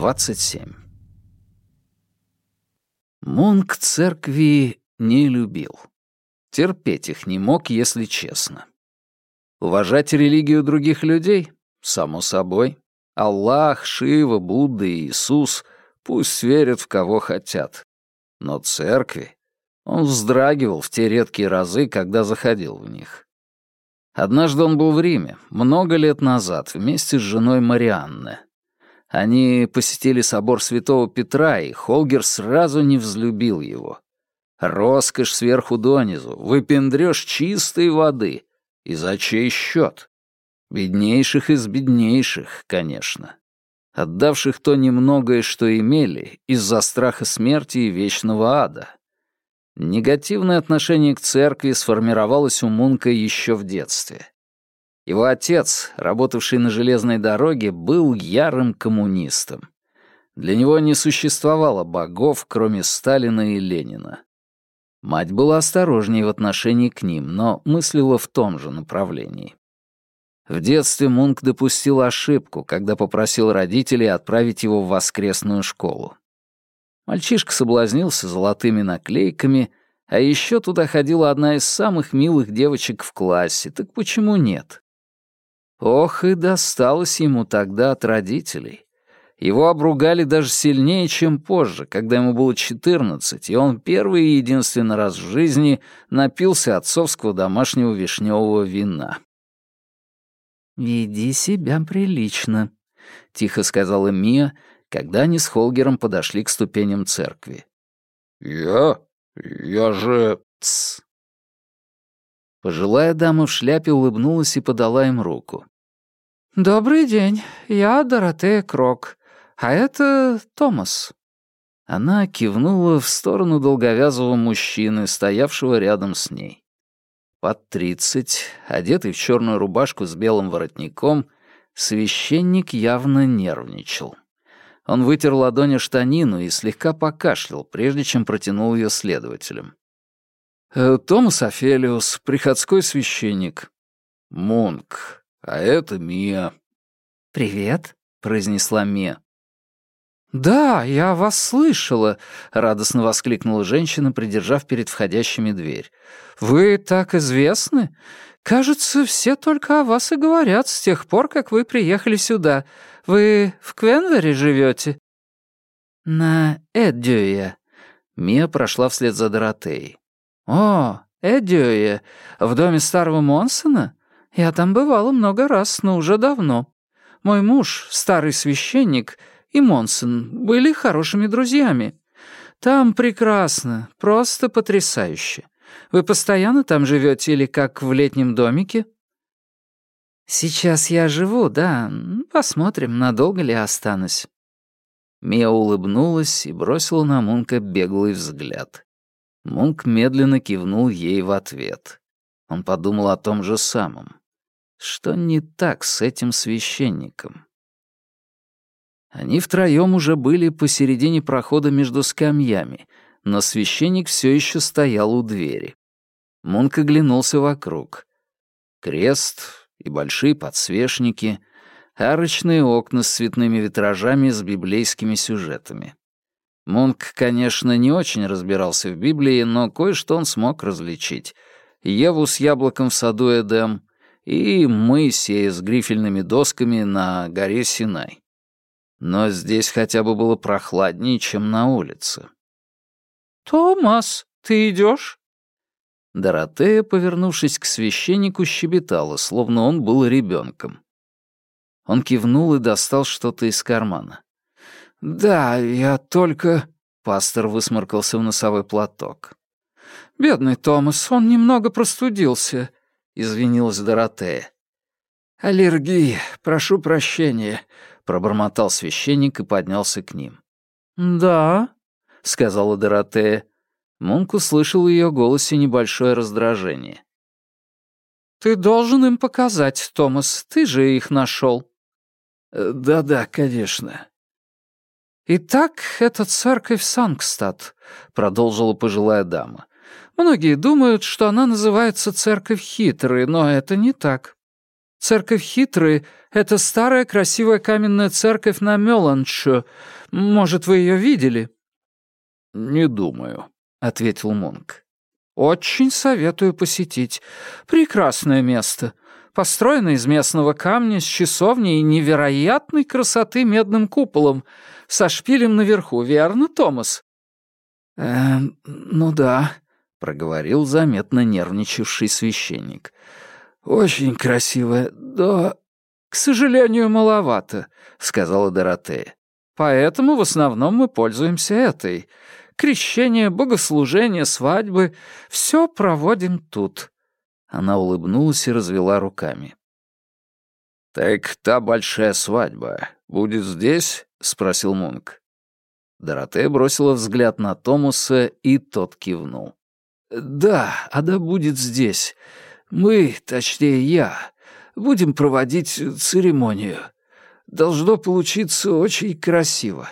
27. Мунк церкви не любил. Терпеть их не мог, если честно. Уважать религию других людей? Само собой. Аллах, Шива, Будда и Иисус пусть верят в кого хотят. Но церкви... Он вздрагивал в те редкие разы, когда заходил в них. Однажды он был в Риме, много лет назад, вместе с женой Марианны. Они посетили собор святого Петра, и Холгер сразу не взлюбил его. Роскошь сверху донизу, выпендрёшь чистой воды. И за чей счет? Беднейших из беднейших, конечно. Отдавших то немногое, что имели, из-за страха смерти и вечного ада. Негативное отношение к церкви сформировалось у Мунка еще в детстве. Его отец, работавший на железной дороге, был ярым коммунистом. Для него не существовало богов, кроме Сталина и Ленина. Мать была осторожнее в отношении к ним, но мыслила в том же направлении. В детстве Мунк допустил ошибку, когда попросил родителей отправить его в воскресную школу. Мальчишка соблазнился золотыми наклейками, а еще туда ходила одна из самых милых девочек в классе, так почему нет? Ох, и досталось ему тогда от родителей. Его обругали даже сильнее, чем позже, когда ему было 14, и он первый и единственный раз в жизни напился отцовского домашнего вишневого вина. «Веди себя прилично», — тихо сказала Мия, когда они с Холгером подошли к ступеням церкви. «Я? Я же...» «Тсс». Пожилая дама в шляпе улыбнулась и подала им руку. «Добрый день, я Доротея Крок. А это Томас». Она кивнула в сторону долговязого мужчины, стоявшего рядом с ней. Под тридцать, одетый в черную рубашку с белым воротником, священник явно нервничал. Он вытер ладонью штанину и слегка покашлял, прежде чем протянул ее следователям. «Э, «Томас Офелиус, приходской священник». «Мунк, а это Мия». «Привет», — произнесла Мия. «Да, я вас слышала», — радостно воскликнула женщина, придержав перед входящими дверь. «Вы так известны? Кажется, все только о вас и говорят с тех пор, как вы приехали сюда. Вы в Квенвере живете?» «На Эддюе». Мия прошла вслед за Доротеей. «О, Эддюе, в доме старого Монсона? Я там бывала много раз, но уже давно. Мой муж, старый священник, — и Монсон были хорошими друзьями. Там прекрасно, просто потрясающе. Вы постоянно там живете или как в летнем домике?» «Сейчас я живу, да. Посмотрим, надолго ли останусь». Мия улыбнулась и бросила на Мунка беглый взгляд. Мунк медленно кивнул ей в ответ. Он подумал о том же самом. Что не так с этим священником? Они втроем уже были посередине прохода между скамьями, но священник все еще стоял у двери. Мунк оглянулся вокруг. Крест и большие подсвечники, арочные окна с цветными витражами с библейскими сюжетами. Мунк, конечно, не очень разбирался в Библии, но кое-что он смог различить. Еву с яблоком в саду Эдем и Моисея с грифельными досками на горе Синай но здесь хотя бы было прохладнее, чем на улице. «Томас, ты идешь? Доротея, повернувшись к священнику, щебетала, словно он был ребенком. Он кивнул и достал что-то из кармана. «Да, я только...» — пастор высморкался в носовой платок. «Бедный Томас, он немного простудился», — извинилась Доротея. «Аллергия, прошу прощения», Пробормотал священник и поднялся к ним. «Да», — сказала Доротея. Мунк услышал в ее голосе небольшое раздражение. «Ты должен им показать, Томас, ты же их нашел». Э, «Да-да, конечно». «Итак, это церковь Сангстад», — продолжила пожилая дама. «Многие думают, что она называется церковь хитрой, но это не так. Церковь Хитры — это старая красивая каменная церковь на Меланчо. Может, вы ее видели?» «Не думаю», — ответил Мунк. «Очень советую посетить. Прекрасное место. Построено из местного камня с часовней невероятной красоты медным куполом, со шпилем наверху, верно, Томас?» «Эм, ну да», — проговорил заметно нервничавший священник. «Очень красивая, да...» «К сожалению, маловато», — сказала Доротея. «Поэтому в основном мы пользуемся этой. Крещение, богослужение, свадьбы — все проводим тут». Она улыбнулась и развела руками. «Так та большая свадьба будет здесь?» — спросил Мунк. Доротея бросила взгляд на Томаса, и тот кивнул. «Да, она будет здесь. Мы, точнее я, будем проводить церемонию. Должно получиться очень красиво.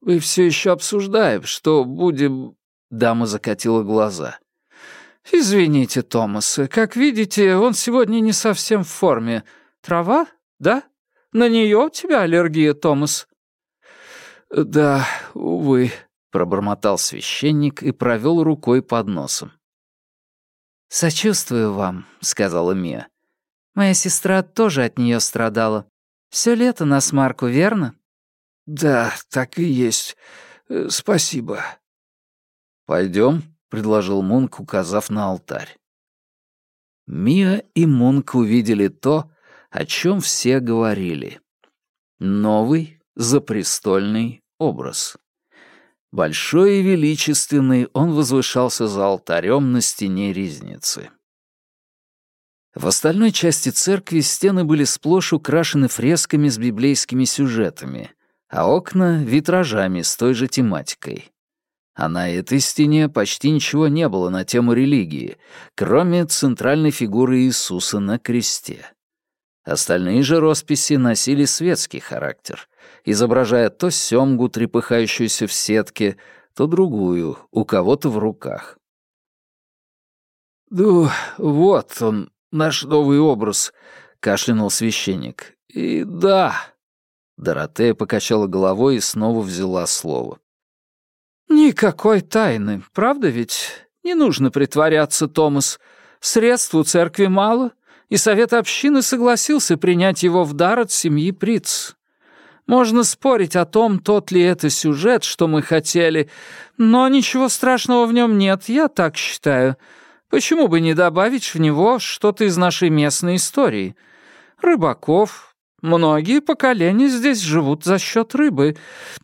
Мы все еще обсуждаем, что будем...» Дама закатила глаза. «Извините, Томас, как видите, он сегодня не совсем в форме. Трава, да? На нее у тебя аллергия, Томас?» «Да, увы», — пробормотал священник и провел рукой под носом. «Сочувствую вам», — сказала Мия. «Моя сестра тоже от нее страдала. Все лето на смарку, верно?» «Да, так и есть. Э, спасибо». «Пойдем», — предложил Мунк, указав на алтарь. Мия и Мунк увидели то, о чем все говорили. Новый, запрестольный образ. Большой и величественный он возвышался за алтарем на стене ризницы. В остальной части церкви стены были сплошь украшены фресками с библейскими сюжетами, а окна — витражами с той же тематикой. А на этой стене почти ничего не было на тему религии, кроме центральной фигуры Иисуса на кресте. Остальные же росписи носили светский характер, изображая то семгу, трепыхающуюся в сетке, то другую, у кого-то в руках. «Ну, вот он, наш новый образ», — кашлянул священник. «И да...» Доротея покачала головой и снова взяла слово. «Никакой тайны, правда ведь? Не нужно притворяться, Томас. Средств у церкви мало, и совет общины согласился принять его в дар от семьи Приц. Можно спорить о том, тот ли это сюжет, что мы хотели, но ничего страшного в нем нет, я так считаю. Почему бы не добавить в него что-то из нашей местной истории? Рыбаков. Многие поколения здесь живут за счет рыбы.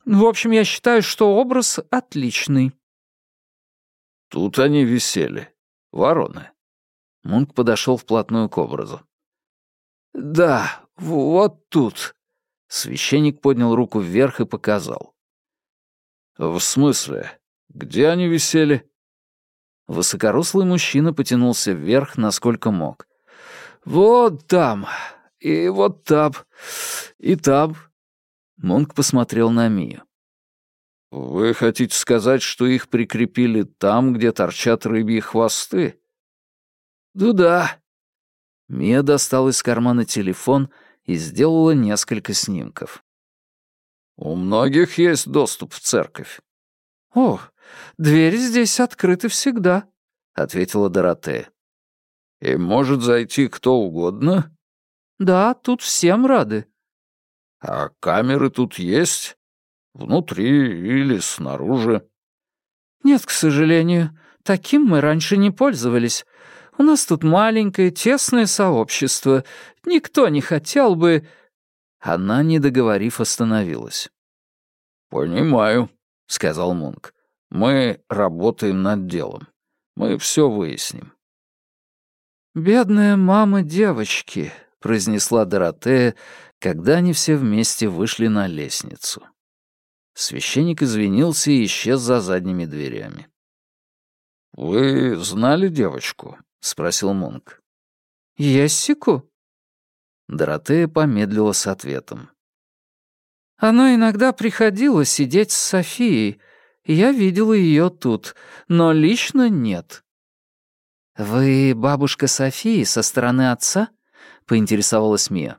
В общем, я считаю, что образ отличный. Тут они висели. Вороны. Мунк подошел вплотную к образу. «Да, вот тут», Священник поднял руку вверх и показал. «В смысле? Где они висели?» Высокорослый мужчина потянулся вверх, насколько мог. «Вот там, и вот там, и там». Монк посмотрел на Мию. «Вы хотите сказать, что их прикрепили там, где торчат рыбьи хвосты?» «Ну да». Мия достал из кармана телефон и сделала несколько снимков. «У многих есть доступ в церковь». «О, двери здесь открыты всегда», — ответила Доротея. «И может зайти кто угодно?» «Да, тут всем рады». «А камеры тут есть? Внутри или снаружи?» «Нет, к сожалению. Таким мы раньше не пользовались. У нас тут маленькое, тесное сообщество. Никто не хотел бы...» Она, не договорив, остановилась. «Понимаю», — сказал Мунк. «Мы работаем над делом. Мы все выясним». «Бедная мама девочки», — произнесла Доротея, когда они все вместе вышли на лестницу. Священник извинился и исчез за задними дверями. «Вы знали девочку?» — спросил Мунк. «Ессику?» Доротея помедлила с ответом. «Она иногда приходила сидеть с Софией, я видела ее тут, но лично нет». «Вы бабушка Софии со стороны отца?» — поинтересовалась Мия.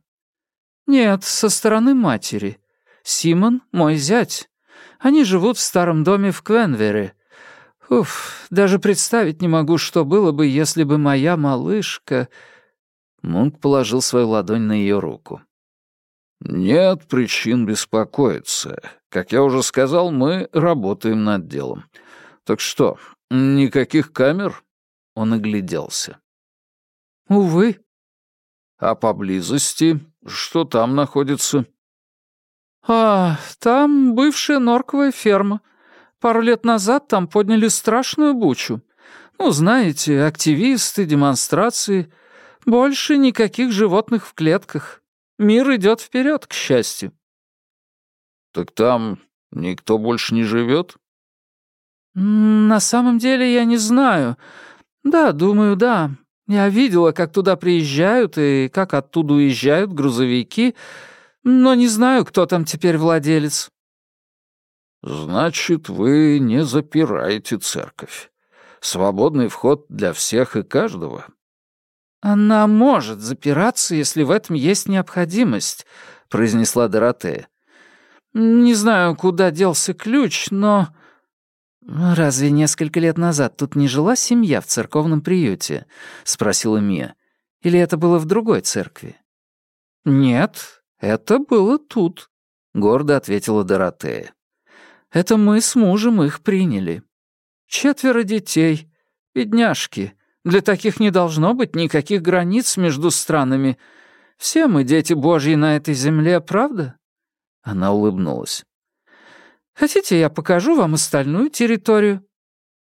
«Нет, со стороны матери. Симон — мой зять. Они живут в старом доме в Квенвере. Уф, даже представить не могу, что было бы, если бы моя малышка...» Мунк положил свою ладонь на ее руку. «Нет причин беспокоиться. Как я уже сказал, мы работаем над делом. Так что, никаких камер?» Он огляделся. «Увы». «А поблизости? Что там находится?» «А, там бывшая норковая ферма. Пару лет назад там подняли страшную бучу. Ну, знаете, активисты, демонстрации. Больше никаких животных в клетках. Мир идет вперед, к счастью». «Так там никто больше не живет?» «На самом деле я не знаю. Да, думаю, да. Я видела, как туда приезжают и как оттуда уезжают грузовики, но не знаю, кто там теперь владелец». «Значит, вы не запираете церковь. Свободный вход для всех и каждого». «Она может запираться, если в этом есть необходимость», — произнесла Доротея. «Не знаю, куда делся ключ, но...» «Разве несколько лет назад тут не жила семья в церковном приюте?» — спросила Мия. «Или это было в другой церкви?» «Нет, это было тут», — гордо ответила Доротея. «Это мы с мужем их приняли. Четверо детей, бедняжки. Для таких не должно быть никаких границ между странами. Все мы дети Божьи на этой земле, правда?» Она улыбнулась. Хотите, я покажу вам остальную территорию?»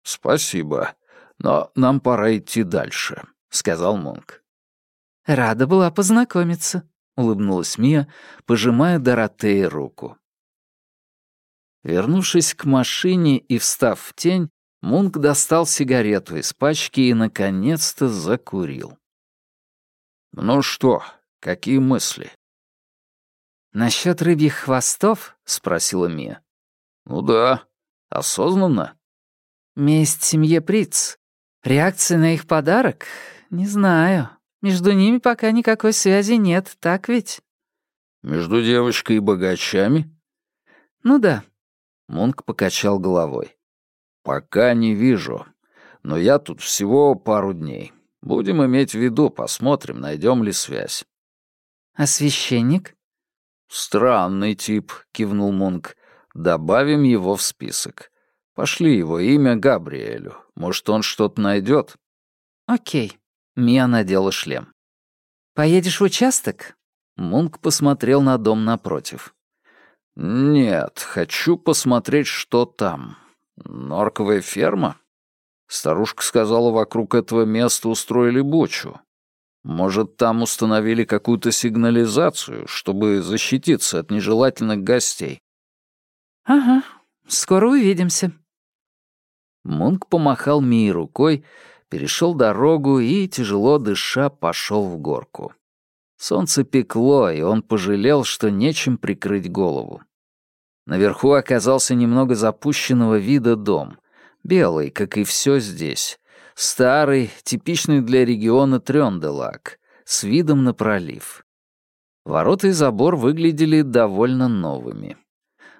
«Спасибо, но нам пора идти дальше», — сказал Монк. «Рада была познакомиться», — улыбнулась Мия, пожимая Доротее руку. Вернувшись к машине и встав в тень, Мунк достал сигарету из пачки и, наконец-то, закурил. «Ну что, какие мысли?» «Насчет рыбьих хвостов?» — спросила Мия. «Ну да, осознанно». «Месть семье Приц. Реакция на их подарок? Не знаю. Между ними пока никакой связи нет, так ведь?» «Между девочкой и богачами?» «Ну да». Мунк покачал головой. «Пока не вижу. Но я тут всего пару дней. Будем иметь в виду, посмотрим, найдем ли связь». «А священник?» «Странный тип», — кивнул Мунк. Добавим его в список. Пошли его имя Габриэлю. Может, он что-то найдет. Окей. Мия надела шлем. Поедешь в участок? Мунк посмотрел на дом напротив. «Нет, хочу посмотреть, что там. Норковая ферма?» Старушка сказала, вокруг этого места устроили бочу. Может, там установили какую-то сигнализацию, чтобы защититься от нежелательных гостей. «Ага, скоро увидимся». Мунк помахал Мии рукой, перешел дорогу и, тяжело дыша, пошел в горку. Солнце пекло, и он пожалел, что нечем прикрыть голову. Наверху оказался немного запущенного вида дом, белый, как и все здесь, старый, типичный для региона Трёнделак, с видом на пролив. Ворота и забор выглядели довольно новыми.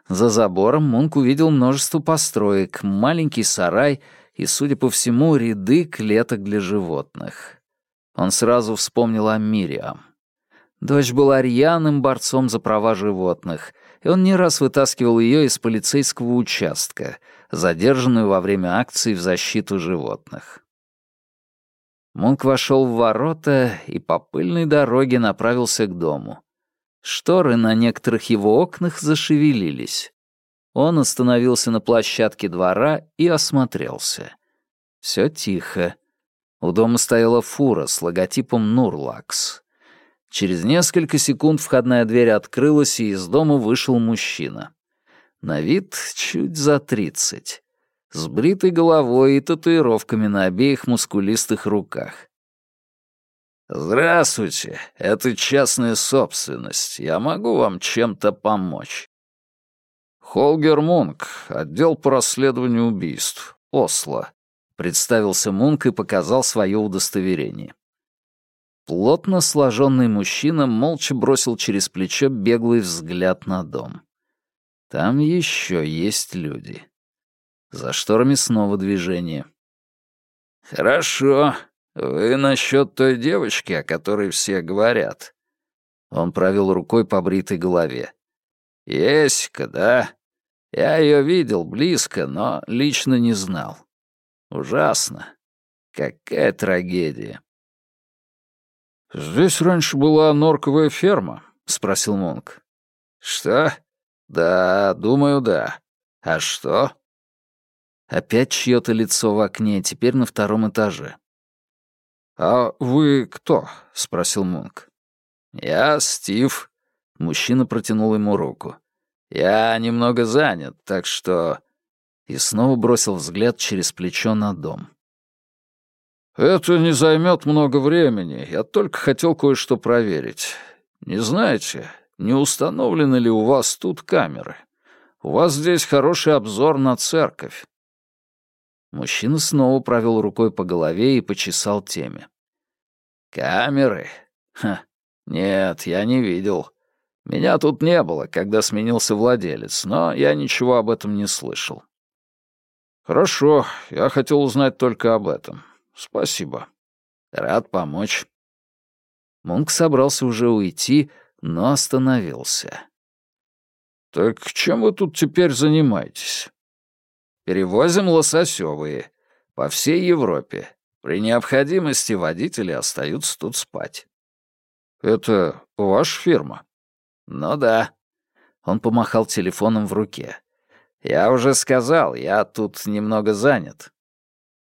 За забором Мунк увидел множество построек, маленький сарай и, судя по всему, ряды клеток для животных. Он сразу вспомнил о Мириам. Дочь была рьяным борцом за права животных, и он не раз вытаскивал ее из полицейского участка, задержанную во время акции в защиту животных. Мунк вошел в ворота и по пыльной дороге направился к дому. Шторы на некоторых его окнах зашевелились. Он остановился на площадке двора и осмотрелся. Все тихо. У дома стояла фура с логотипом «Нурлакс». Через несколько секунд входная дверь открылась, и из дома вышел мужчина. На вид чуть за тридцать. С бритой головой и татуировками на обеих мускулистых руках. «Здравствуйте, это частная собственность. Я могу вам чем-то помочь?» «Холгер Мунк, отдел по расследованию убийств. Осло», — представился Мунк и показал свое удостоверение. Плотно сложенный мужчина молча бросил через плечо беглый взгляд на дом. Там еще есть люди. За шторами снова движение. «Хорошо. Вы насчет той девочки, о которой все говорят». Он провел рукой по бритой голове. «Есика, да? Я ее видел близко, но лично не знал. Ужасно. Какая трагедия. «Здесь раньше была норковая ферма?» — спросил Монк. «Что? Да, думаю, да. А что?» Опять чьё-то лицо в окне, теперь на втором этаже. «А вы кто?» — спросил Монк. «Я Стив». Мужчина протянул ему руку. «Я немного занят, так что...» И снова бросил взгляд через плечо на дом. «Это не займет много времени. Я только хотел кое-что проверить. Не знаете, не установлены ли у вас тут камеры? У вас здесь хороший обзор на церковь». Мужчина снова провел рукой по голове и почесал теме. «Камеры? Ха, нет, я не видел. Меня тут не было, когда сменился владелец, но я ничего об этом не слышал». «Хорошо, я хотел узнать только об этом. Спасибо. Рад помочь. Мунк собрался уже уйти, но остановился. «Так чем вы тут теперь занимаетесь?» «Перевозим лососевые. По всей Европе. При необходимости водители остаются тут спать». «Это ваша фирма?» «Ну да». Он помахал телефоном в руке. «Я уже сказал, я тут немного занят».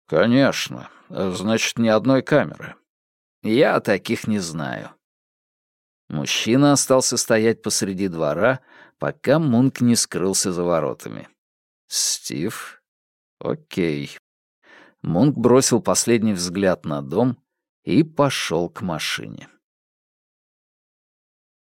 «Конечно. Значит, ни одной камеры. Я таких не знаю. Мужчина остался стоять посреди двора, пока Мунк не скрылся за воротами. Стив? Окей. Мунк бросил последний взгляд на дом и пошел к машине.